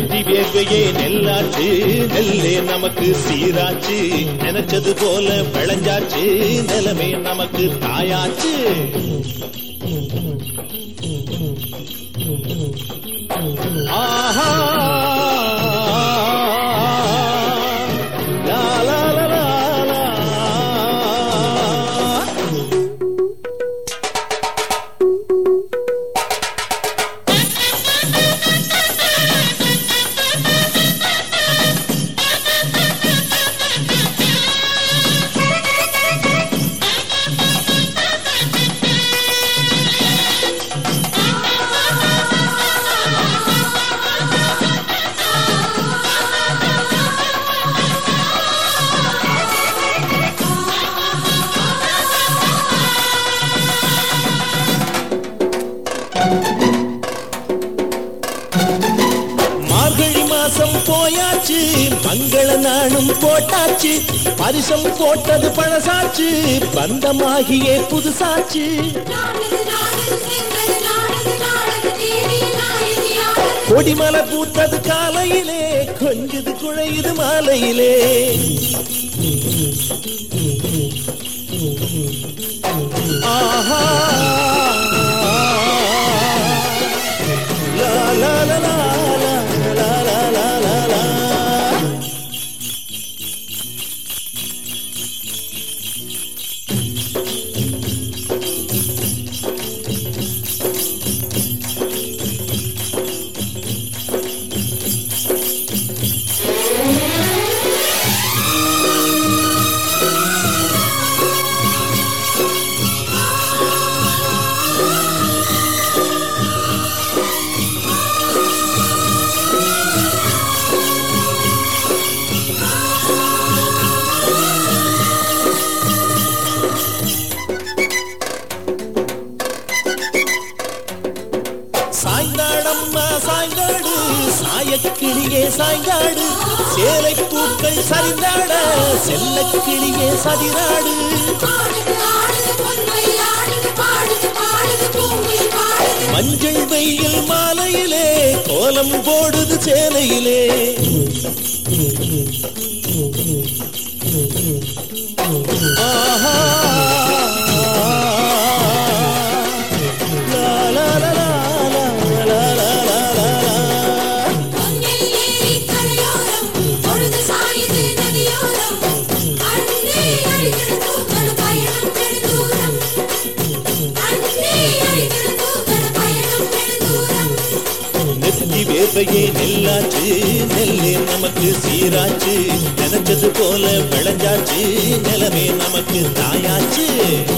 வேர்வையே நெல்லாச்சு. நெல்லே நமக்கு சீராச்சு. நினைச்சது போல விளைஞ்சாச்சு. நிலமே நமக்கு தாயாச்சு. ஆஹா! மாசம் போயாச்சு மங்கள நாளும் போட்டாச்சு. பரிசம் போட்டது பழசாச்சு பந்தமாகியே புதுசாச்சு. கொடிமலை பூத்தது காலையிலே கொஞ்சது குழையுது மாலையிலே. ஆஹா சாய்ந்தாடு. சேலை பூக்கள் சரிந்தாட. செல்ல கிளியே சதிராடு. மஞ்சள் வெயில் மாலையிலே கோலம் போடுது சேலையிலே. ஆஹா. வேர்வையே நெல்லாச்சு நெல்லே நமக்கு சீராச்சு. நினைச்சது போல விளைஞ்சாச்சு நிலமே நமக்கு தாயாச்சு.